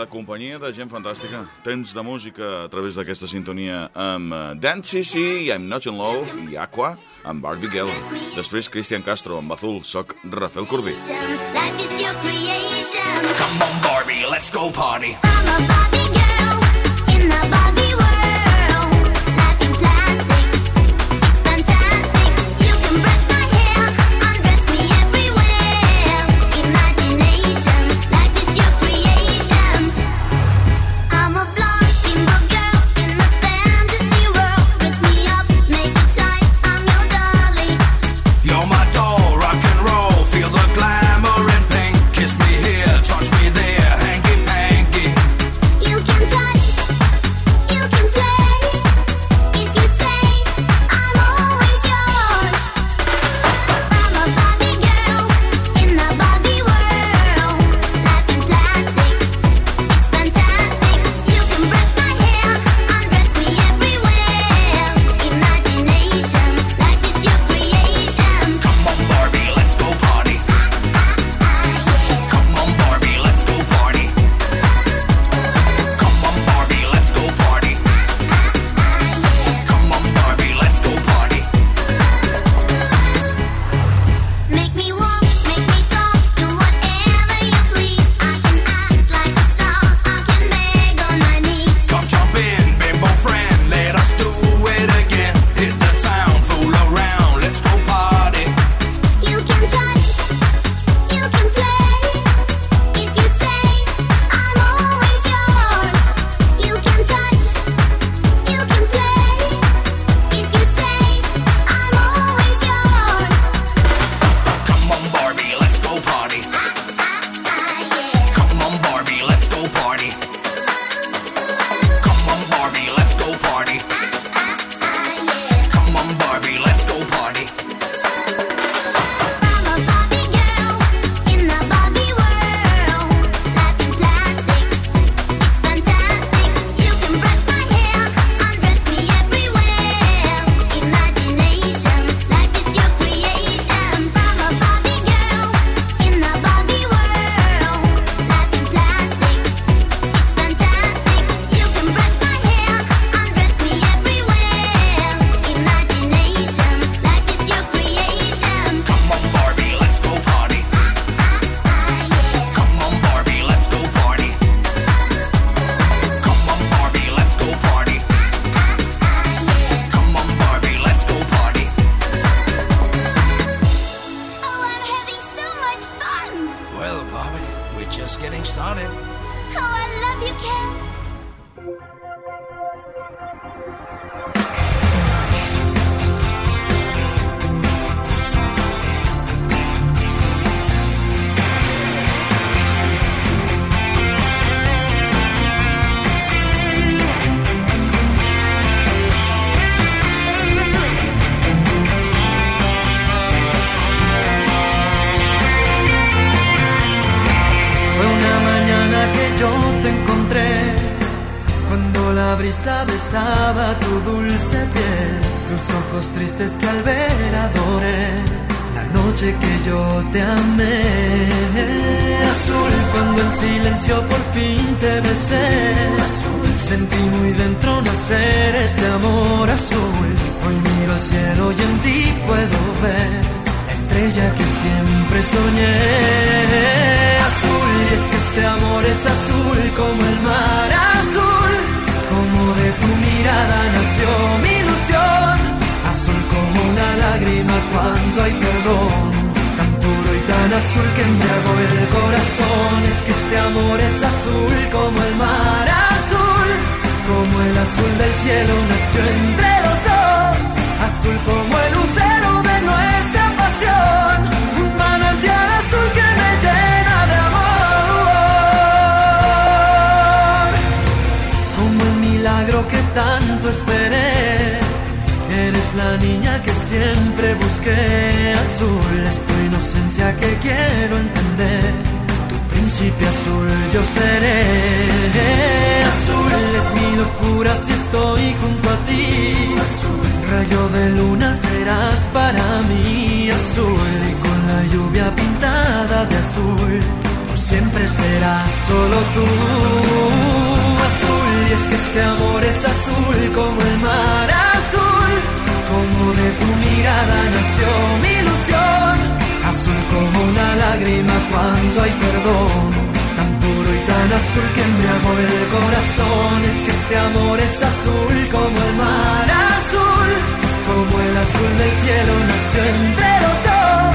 la companyia de gent fantàstica. Temps de música a través d'aquesta sintonia amb eh, Dan Cici, i I'm Not in Love i Aqua amb Barbie Girl. Després Cristian Castro amb Azul, soc Rafael Corbí. Come on Barbie, let's go party. I'm a Barbie. just getting started. Oh, I love you, Ken. Brisa besaba tu dulce piel, tus ojos tristes que al ver adoré, la noche que yo te amé. Azul cuando en silencio por fin te besé, azul sentí muy dentro nacer este amor azul. Hoy miro al cielo y en ti puedo ver la estrella que siempre soñé. Azul y es que este amor es azul hay perdón, tan puro y tan azul que embriagó el corazón, es que este amor es azul como el mar azul, como el azul del cielo nació entre los dos, azul como el lucero de nuestra pasión, un manantial azul que me llena de amor como el milagro que tanto esperé. Eres la niña que siempre busqué, azul es tu inocencia que quiero entender. Tu príncipe azul yo seré. Azul es mi locura si estoy junto a ti. Azul, rayo de luna serás para mí. Azul y con la lluvia pintada de azul por siempre serás solo tú. Azul, y es que este amor es azul como el mar como de tu mirada nació mi ilusión, azul como una lágrima cuando hay perdón, tan puro y tan azul que embriagó el corazón, es que este amor es azul como el mar azul, como el azul del cielo nació entre los dos,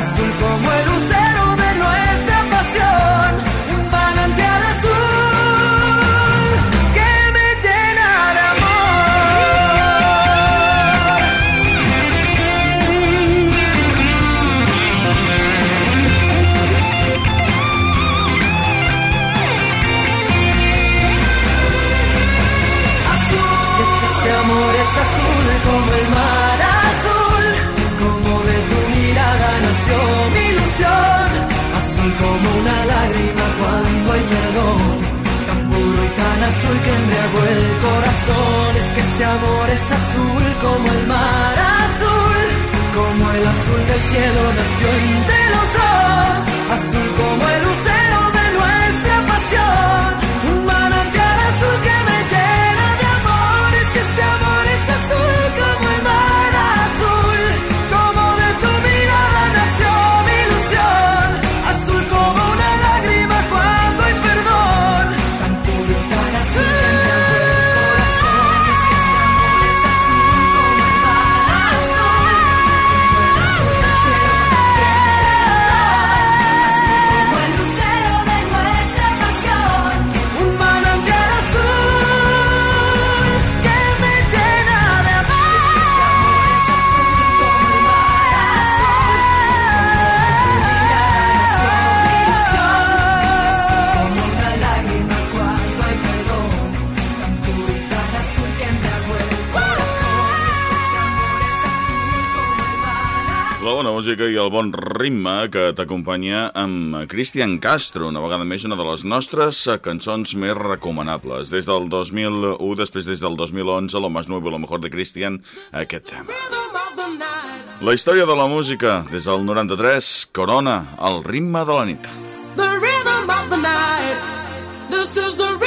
azul como el lucero es azul como el mar azul, como de tu mirada nació mi ilusión, azul como una lágrima cuando hay perdón, tan puro y tan azul que embriagó el corazón. Es que este amor es azul como el mar azul, como el azul del cielo nació entre los dos, azul como el música i el bon ritme que t'acompanya amb Cristian Castro, una vegada més una de les nostres cançons més recomanables. Des del 2001, després des del 2011, lo más nuevo, lo mejor de Cristian, aquest tema. La història de la música, des del 93, Corona, el ritme de la nit. the rhythm of the night. This is the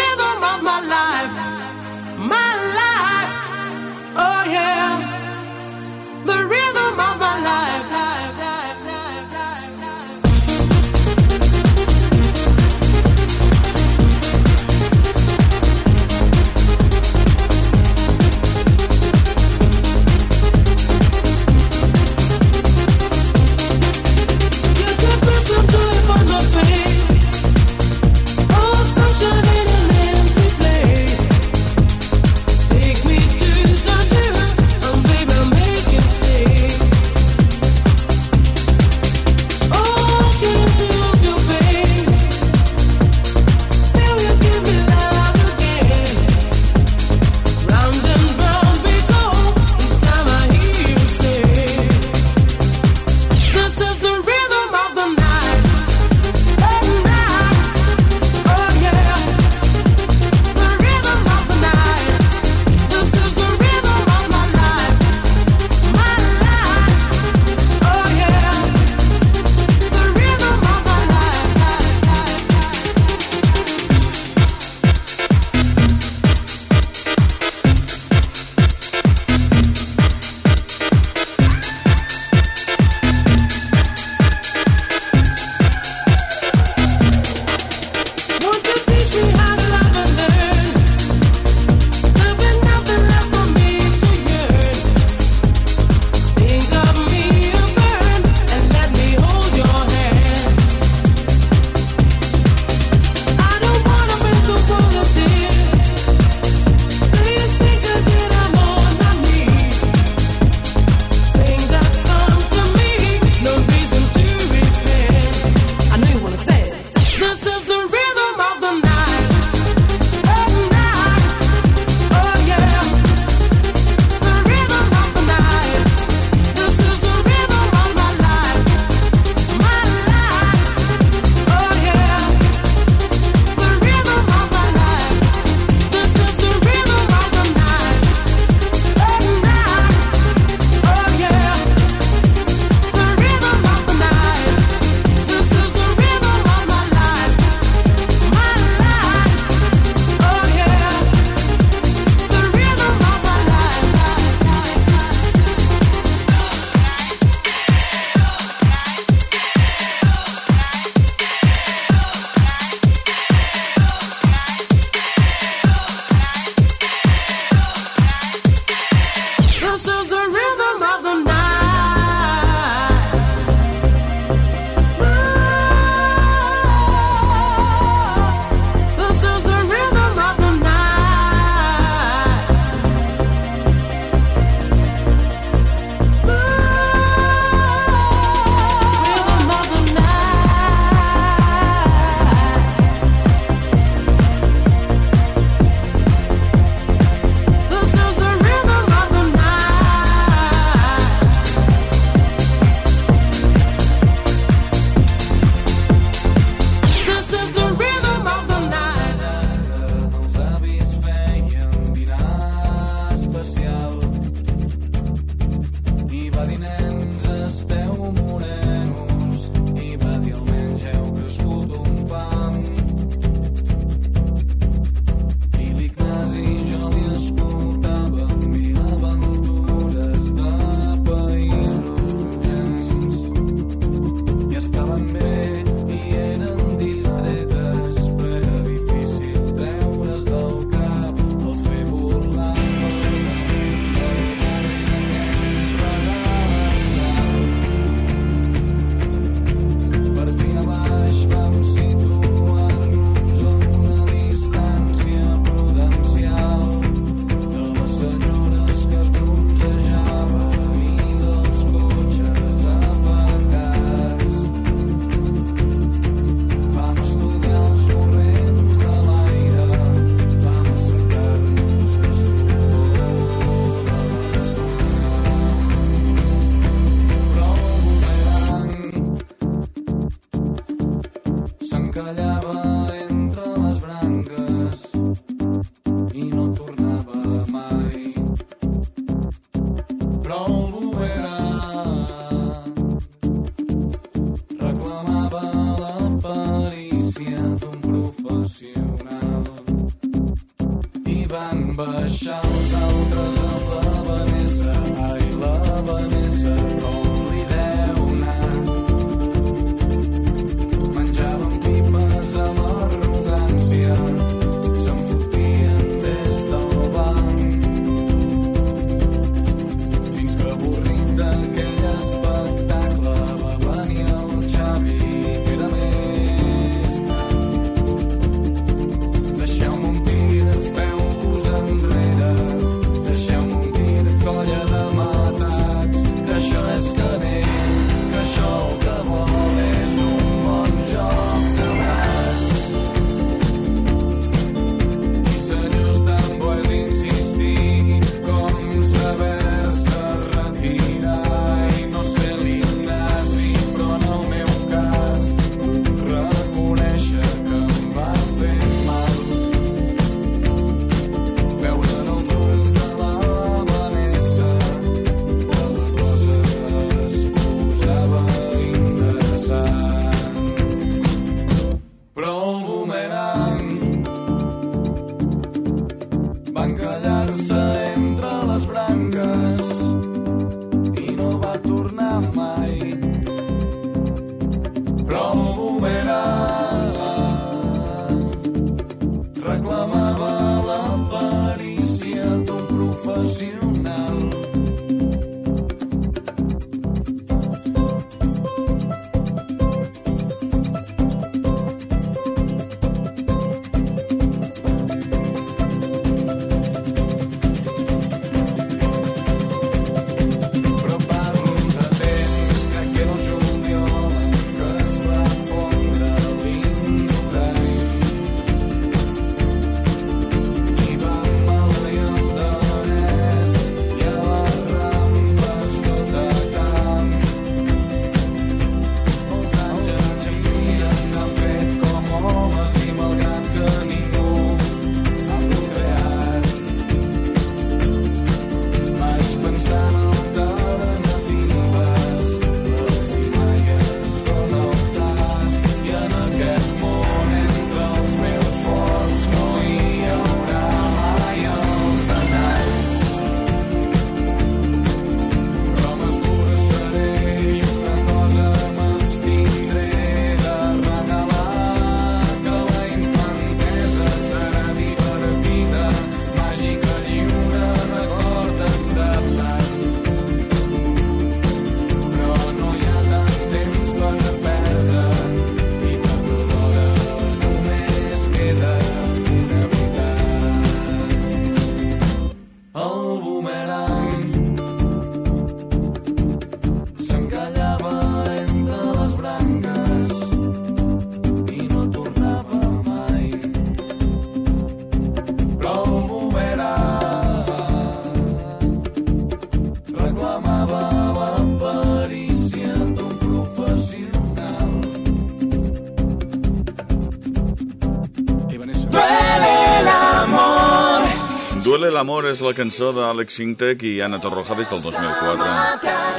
l'amor és la cançó d'Àlex Sintek i Anna Torroja des del 2004.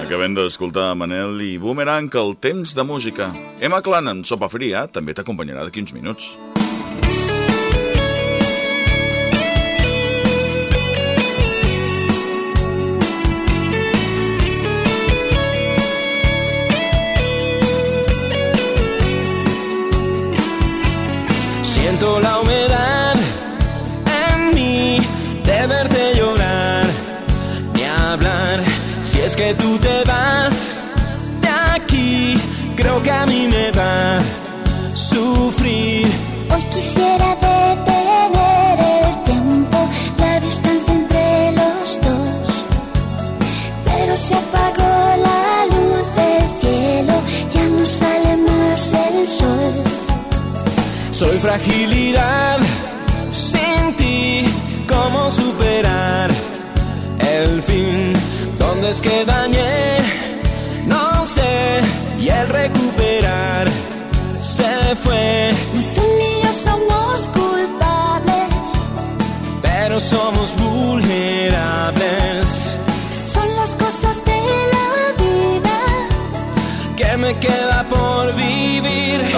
Acabem d'escoltar Manel i Boomerang, el temps de música. Emma Clan amb Sopa Fria també t'acompanyarà d'aquí uns minuts. Siento la humedad en de verte llorar, ni hablar. Si es que tú te vas de aquí, creo que a mí me va a sufrir. Hoy quisiera detener el tiempo, la distancia entre los dos. Pero se apagó la luz del cielo, ya no sale más el sol. Soy fragilidad sin ti, ¿cómo superar el fin? ¿Dónde es que dañé? No sé, y el recuperar se fue, tú ni yo somos culpables, pero somos vulnerables. son las cosas de la vida. que me queda por vivir.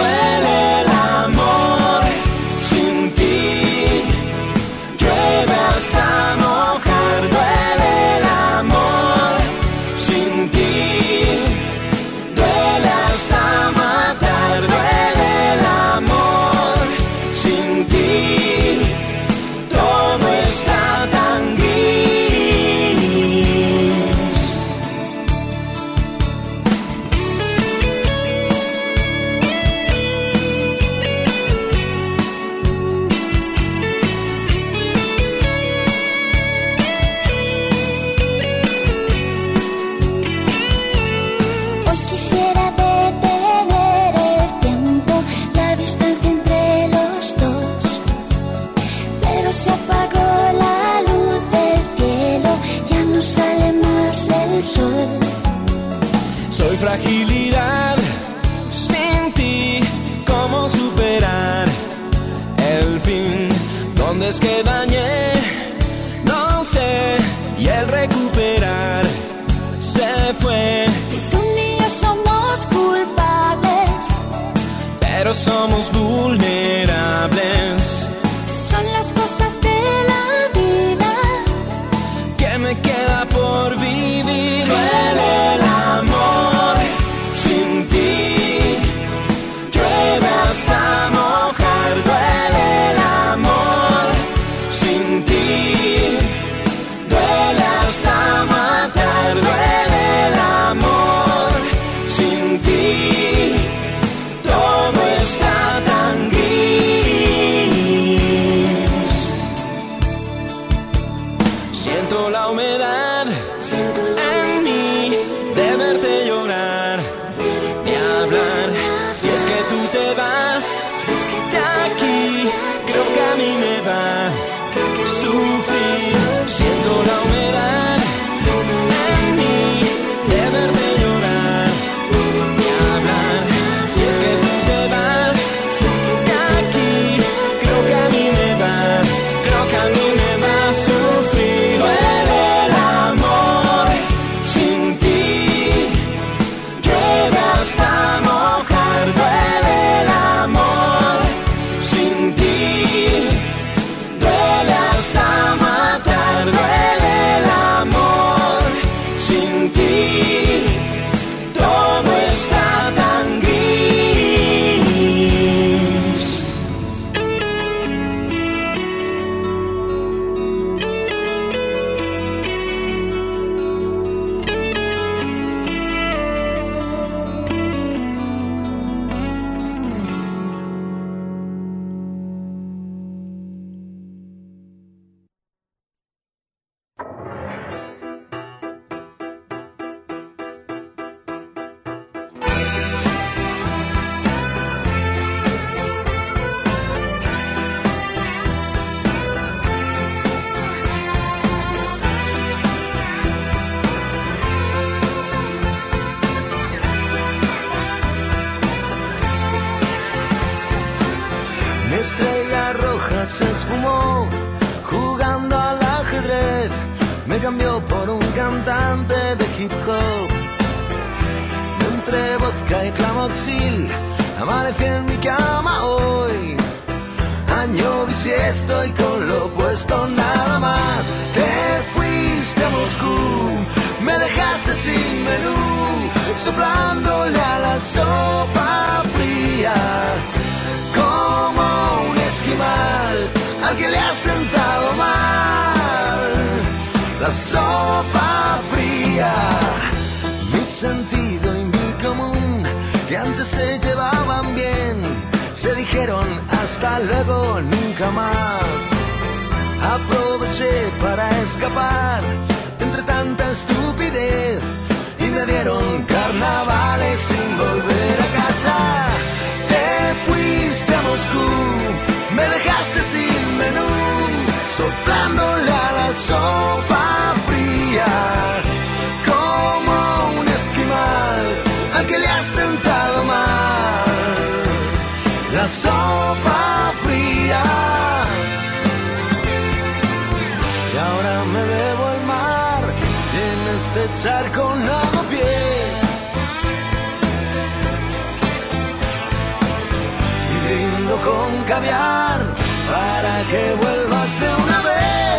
Clamoxil, amanecí en mi cama hoy. Año bisiesto y con lo puesto nada más. Te fuiste a Moscú, me dejaste sin menú, soplándole a la sopa fría. Como un esquimal al que le ha sentado mal la sopa fría. Mi sentido se llevaban bien, se dijeron hasta luego, nunca más. Aproveché para escapar entre tanta estupidez y me dieron carnavales sin volver a casa. Te fuiste a Moscú, me dejaste sin menú, soplándole a la sopa fría, como un esquimal al que le ha sentado mal la sopa fría. Y ahora me bebo el mar y en este charco nado pie. Y brindo con caviar para que vuelvas de una vez.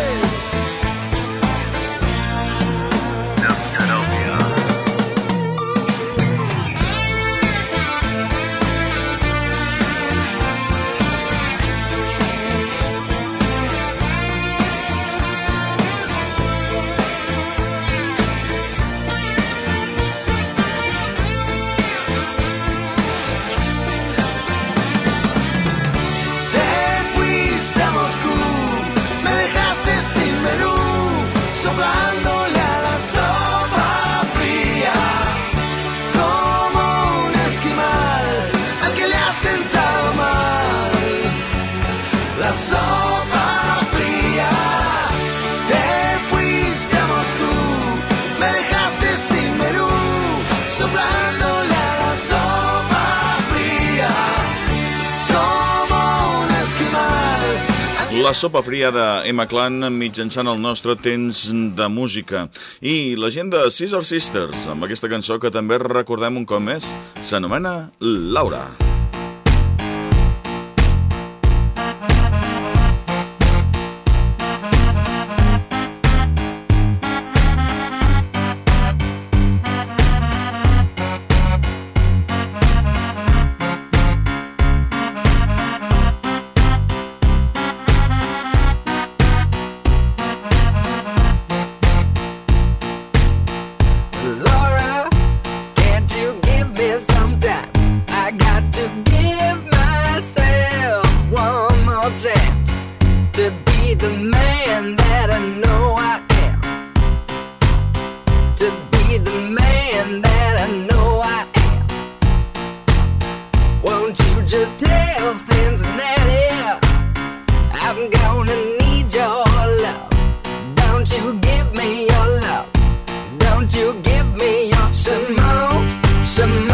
La sopa fria de Emma Clan mitjançant el nostre temps de música. I la gent de Scissor Sisters, amb aquesta cançó que també recordem un cop més, s'anomena Laura. Laura, to be the man that I know I am. To be the man that I know I am. Won't you just tell Cincinnati I'm gonna need your love? Don't you give me your love? Don't you give me your Simone? Simone.